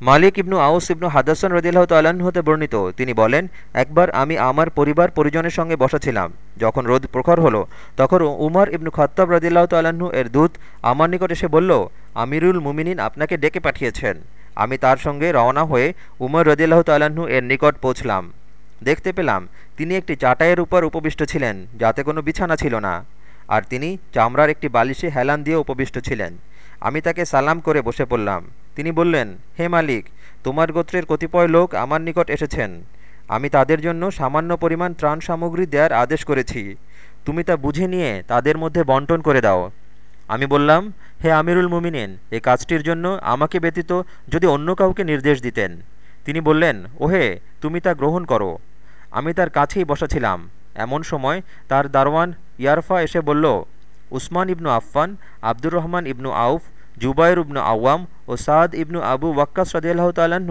মালিক ইবনু আউস ইবনু হাদাসন রদিল্লাহ তাল্লাহ্ন হতে বর্ণিত। তিনি বলেন, একবার আমি আমার পরিবার পরিজনের সঙ্গে বসাছিলাম যখন রোদ প্রখর হলো, তখন উমর ইবনু খত্তাব রদিল্লাহ তাল্লাহ্ন এর দূত আমার নিকট এসে বলল, আমিরুল মুমিনিন আপনাকে ডেকে পাঠিয়েছেন। আমি তার সঙ্গে রওনা হয়ে উমর রদিল্লাহ তাল্লাহ্ন এর নিকট পৌঁছলাম। দেখতে পেলাম, তিনি একটি চাটাইয়ের উপর উপবিষ্ট ছিলেন, যাতে কোনো বিছানা ছিল না। আর তিনি চামড়ার একটি বালিশে হেলান দিয়ে উপবিষ্ট ছিলেন। আমি তাকে সালাম করে বসে পড়লাম। তিনি বললেন, হে মালিক, তোমার গোত্রের কতিপয় লোক আমার নিকট এসেছেন। আমি তাদের জন্য সামান্য পরিমাণ ত্রাণ সামগ্রী দেওয়ার আদেশ করেছি। তুমি তা বুঝে নিয়ে তাদের মধ্যে বন্টন করে দাও। আমি বললাম, হে আমিরুল মুমিনেন এই কাজটির জন্য আমাকে ব্যতীত যদি অন্য কাউকে নির্দেশ দিতেন। তিনি বললেন, ওহে, তুমি তা গ্রহণ করো। আমি তার কাছেই বসাছিলাম এমন সময় তার দারওয়ান ইয়ারফা এসে বলল, উসমান ইবনু আফফান, আব্দুর রহমান ইবনু আউফ জুবাইর ইবনু আওয়াম ও সাদ ইবনু আবু ওয়াক্কাস রদিয়াল্লাহ তাল্লাহ্ন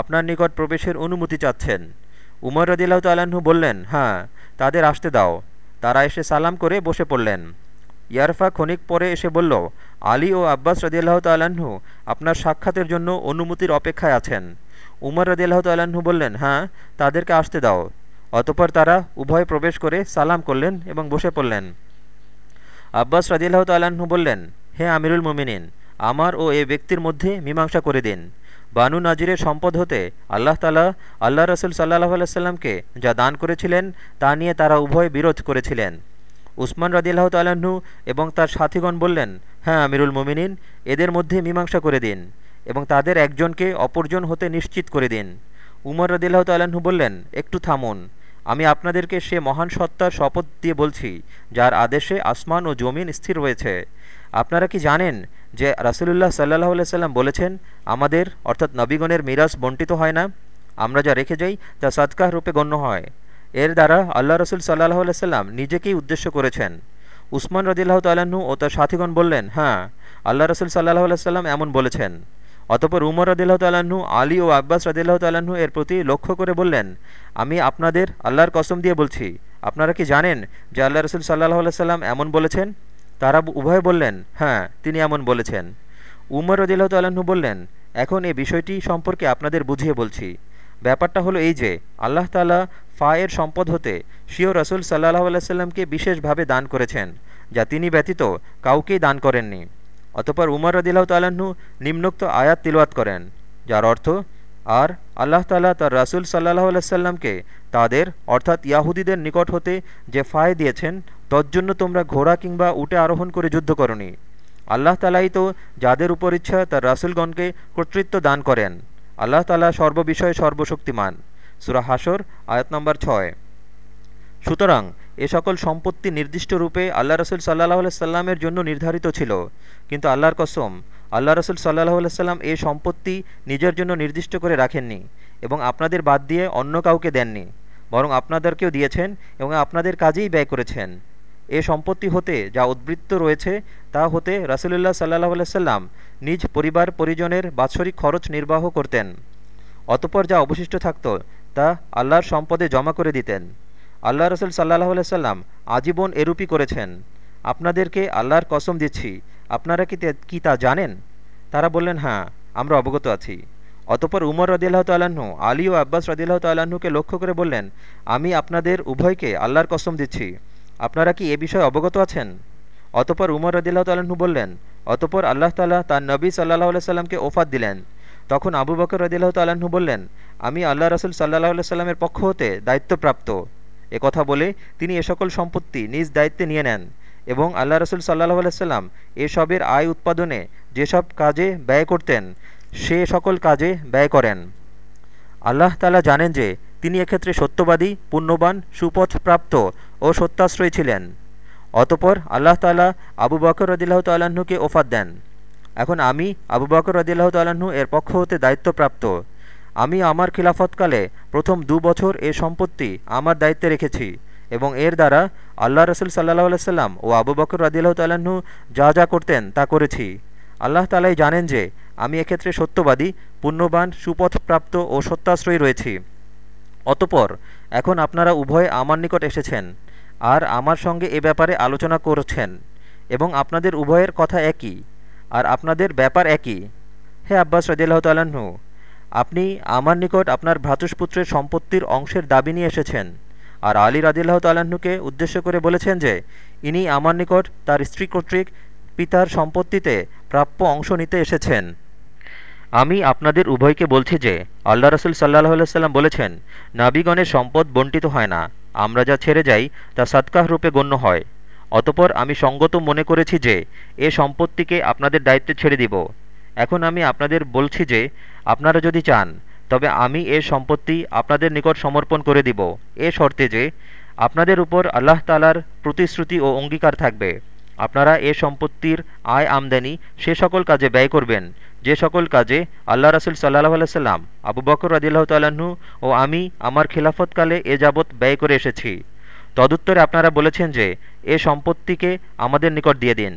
আপনার নিকট প্রবেশের অনুমতি চাচ্ছেন। উমর রদিয়াল্লাহ তাল্লাহ্ন বললেন হ্যাঁ তাদের আসতে দাও। তারা এসে সালাম করে বসে পড়লেন। ইয়ারফা ক্ষণিক পরে এসে বলল, আলী ও আব্বাস রদিয়াল্লাহ তাল্লাহ্ন আপনার সাক্ষাতের জন্য অনুমতির অপেক্ষায় আছেন। উমর রদিয়াল্লাহ তাল্লাহ্ন বললেন হ্যাঁ তাদেরকে আসতে দাও। অতপর তারা উভয় প্রবেশ করে সালাম করলেন এবং বসে পড়লেন। আব্বাস রাজিল্লাহ তাল্লাহ্ন বললেন, হে আমিরুল মোমিনিন আমার ও এ ব্যক্তির মধ্যে মীমাংসা করে দিন। বানু নাজিরের সম্পদ হতে আল্লাহ তালা আল্লাহ রসুল সাল্লাহ আলাইসাল্লামকে যা দান করেছিলেন, তা নিয়ে তারা উভয় বিরোধ করেছিলেন। উসমান রাজিল্লাহ তাল্লাহ্ন এবং তার সাথীগণ বললেন হ্যাঁ আমিরুল মোমিনিন, এদের মধ্যে মীমাংসা করে দিন এবং তাদের একজনকে অপরজন হতে নিশ্চিত করে দিন। উমর রদিল্লাহ তাল্লাহ্ন বললেন, একটু থামুন। আমি আপনাদেরকে সে মহান সত্তার শপথ দিয়ে বলছি, যার আদেশে আসমান ও জমিন স্থির রয়েছে। আপনারা কি জানেন যে রাসুলুল্লাহ সাল্লাহ সাল্লাম বলেছেন, আমাদের, অর্থাৎ নবীগণের মিরাজ বন্টিত হয় না। আমরা যা রেখে যাই, তা সৎকাহ রূপে গণ্য হয়। এর দ্বারা আল্লাহ রসুল সাল্লাহ সাল্লাম নিজেকেই উদ্দেশ্য করেছেন। উসমান রদিল্লাহ তাল্লাহ্ন ও তার সাথীগণ বললেন হ্যাঁ আল্লাহ রসুল সাল্লাহ সাল্লাম এমন বলেছেন। অতপর উমর রদিল্লাহ তাল্লাহ্ন আলী ও আব্বাস রদিল্লাহ তাল্লাহ্ন এর প্রতি লক্ষ্য করে বললেন, আমি আপনাদের আল্লাহর কসম দিয়ে বলছি, আপনারা কি জানেন যে আল্লাহ রসুল সাল্লাহ সাল্লাম এমন বলেছেন? তারা উভয় বললেন হ্যাঁ তিনি এমন বলেছেন। উমর রদিল্লাহ তাল্লাহ্ন বললেন, এখন এই বিষয়টি সম্পর্কে আপনাদের বুঝিয়ে বলছি। ব্যাপারটা হলো এই যে, আল্লাহ তালা ফায়ের সম্পদ হতে শিও রসুল সাল্লাহ আল্লাহ বিশেষভাবে দান করেছেন, যা তিনি ব্যতীত কাউকেই দান করেননি। অতপর উমর রদিল্লাহ তাল্লাহ্ন নিম্নোক্ত আয়াত তিলওয়াত করেন, যার অর্থ, আর আল্লাহ তালা তার রাসুল সাল্লাহ আলাইসাল্লামকে তাদের, অর্থাৎ ইয়াহুদিদের নিকট হতে যে ফায় দিয়েছেন তজ্জন্য তোমরা ঘোড়া কিংবা উটে আরোহণ করে যুদ্ধ করনি। আল্লাহ তালাই তো যাদের উপর ইচ্ছা তার রাসুলগণকে কর্তৃত্ব দান করেন। আল্লাহ তালা সর্ববিষয়ে সর্বশক্তিমান। সুরা হাসর আয়াত নম্বর ছয়। সুতরাং এ সকল সম্পত্তি নির্দিষ্ট রূপে আল্লাহ রসুল সাল্লাহ সাল্লামের জন্য নির্ধারিত ছিল। কিন্তু আল্লাহর কসম, আল্লাহ রসুল সাল্লাহ সাল্লাম এই সম্পত্তি নিজের জন্য নির্দিষ্ট করে রাখেননি এবং আপনাদের বাদ দিয়ে অন্য কাউকে দেননি, বরং আপনাদেরকেও দিয়েছেন এবং আপনাদের কাজেই ব্যয় করেছেন। এ সম্পত্তি হতে যা উদ্বৃত্ত রয়েছে তা হতে রাসুলুল্লাহ সাল্লাহ সাল্লাম নিজ পরিবার পরিজনের বাৎসরিক খরচ নির্বাহ করতেন। অতপর যা অবশিষ্ট থাকত তা আল্লাহর সম্পদে জমা করে দিতেন। আল্লাহ রসুল সাল্লাহ সাল্লাম আজীবন এরূপই করেছেন। আপনাদেরকে আল্লাহর কসম দিচ্ছি, আপনারা কি কি তা জানেন? তারা বললেন হ্যাঁ আমরা অবগত আছি। অতপর উমর রদিল্লাহ তাল্লাহ্ন আলী ও আব্বাস রদিল্লাহ তাল্লাহ্নকে লক্ষ্য করে বললেন, আমি আপনাদের উভয়কে আল্লাহর কসম দিচ্ছি। আপনারা কি এ বিষয়ে অবগত আছেন? অতপর উমর রদিল্লাহ তাল্লাহ্ন বললেন, অতপর আল্লাহ তাল্লাহ তার নবী সাল্লাহ আল্লাহ সাল্লামকে ওফাত দিলেন। তখন আবু বকর রদিল্লাহ তাল্লাহ্ন বললেন, আমি আল্লাহ রসুল সাল্লাহ আল্লাহ সাল্লামের পক্ষ হতে দায়িত্বপ্রাপ্ত। এ কথা বলে তিনি এ সকল সম্পত্তি নিজ দায়িত্বে নিয়ে নেন এবং আল্লাহ রসুল সাল্লাহ আলাইসাল্লাম এসবের আয় উৎপাদনে যেসব কাজে ব্যয় করতেন, সে সকল কাজে ব্যয় করেন। আল্লাহ তালা জানেন যে তিনি এক্ষেত্রে সত্যবাদী, পুণ্যবান, সুপথপ্রাপ্ত ও সত্যাশ্রয়ী ছিলেন। অতপর আল্লাহ তালা আবু বকর রদিল্লাহ তাল্লাহ্নকে ওফাত দেন। এখন আমি আবু বকর রদিল্লাহ তাল্লাহ্ন এর পক্ষ হতে দায়িত্বপ্রাপ্ত। আমি আমার খিলাফতকালে প্রথম দু বছর এ সম্পত্তি আমার দায়িত্বে রেখেছি এবং এর দ্বারা আল্লাহ রসুল সাল্লাহ আলাইসাল্লাম ও আবু বকর রাদিল্লাহ তাল্লাহ্ন যা যা করতেন তা করেছি। আল্লাহ তালাই জানেন যে আমি এক্ষেত্রে সত্যবাদী, পুণ্যবান, সুপথপ্রাপ্ত ও সত্যাশ্রয়ী রয়েছি। অতপর, এখন আপনারা উভয়ে আমার নিকট এসেছেন, আর আমার সঙ্গে এ ব্যাপারে আলোচনা করছেন, এবং আপনাদের উভয়ের কথা একই, আর আপনাদের ব্যাপার একই। হে আব্বাস রদিল্লাহ তাল্লাহ্ন আপনি আমার নিকট আপনার ভ্রাতুষ্পুত্রের সম্পত্তির অংশের দাবি নিয়ে এসেছেন, আর আলী রাদিল্লাহ তাল্লাহ্নকে উদ্দেশ্য করে বলেছেন যে, ইনি আমার নিকট তার স্ত্রী কর্তৃক পিতার সম্পত্তিতে প্রাপ্য অংশ নিতে এসেছেন। আমি আপনাদের উভয়কে বলছি যে, আল্লাহ রসুল সাল্লাহ সাল্লাম বলেছেন, নাবিগণের সম্পদ বন্টিত হয় না, আমরা যা ছেড়ে যাই, তা সৎকাহ রূপে গণ্য হয়। অতপর আমি সঙ্গত মনে করেছি যে, এ সম্পত্তিকে আপনাদের দায়িত্বে ছেড়ে দিব। এখন আমি আপনাদের বলছি যে, আপনারা যদি চান, তবে আমি এ সম্পত্তি আপনাদের নিকট সমর্পণ করে দিব, এ শর্তে যে, আপনাদের উপর আল্লাহ তালার প্রতিশ্রুতি ও অঙ্গীকার থাকবে। আপনারা এ সম্পত্তির আয় আমদানি সে সকল কাজে ব্যয় করবেন যে সকল কাজে আল্লাহ রাসুল সাল্লাহ আলাইসাল্লাম আবু বকর রদিল্লাহ তাল্লাহ্ন ও আমি আমার খিলাফতকালে এ যাবৎ ব্যয় করে এসেছি। তদুত্তরে আপনারা বলেছেন যে, এ সম্পত্তিকে আমাদের নিকট দিয়ে দিন।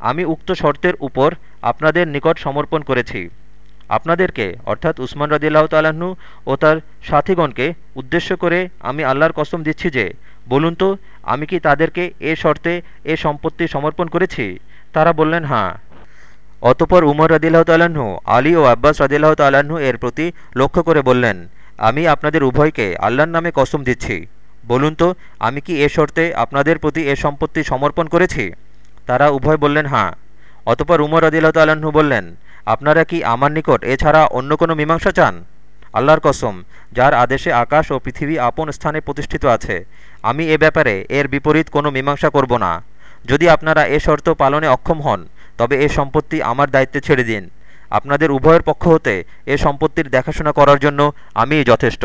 আমি উক্ত শর্তের উপর আপনাদের নিকট সমর্পণ করেছি। আপনাদেরকে, অর্থাৎ উসমান রদিল্লাহ তাল্লাহ্ন ও তার সাথীগণকে উদ্দেশ্য করে আমি আল্লাহর কসম দিচ্ছি যে, বলুন তো, আমি কি তাদেরকে এ শর্তে এ সম্পত্তি সমর্পণ করেছি? তারা বললেন হ্যাঁ। অতপর উমর রদিল্লাহ তাল্লাহ্ন আলী ও আব্বাস রদিল্লাহ তাল্লাহ্ন এর প্রতি লক্ষ্য করে বললেন, আমি আপনাদের উভয়কে আল্লাহর নামে কসম দিচ্ছি। বলুন তো, আমি কি এ শর্তে আপনাদের প্রতি এ সম্পত্তি সমর্পণ করেছি? তারা উভয় বললেন হ্যাঁ। অতপর উমর রদিল্লাহ তাল্লাহ্ন বললেন, আপনারা কি আমার নিকট এছাড়া অন্য কোনো মীমাংসা চান? আল্লাহর কসম, যার আদেশে আকাশ ও পৃথিবী আপন স্থানে প্রতিষ্ঠিত আছে, আমি এ ব্যাপারে এর বিপরীত কোনো মীমাংসা করব না। যদি আপনারা এ শর্ত পালনে অক্ষম হন তবে এ সম্পত্তি আমার দায়িত্বে ছেড়ে দিন। আপনাদের উভয়ের পক্ষ হতে এ সম্পত্তির দেখাশোনা করার জন্য আমিই যথেষ্ট।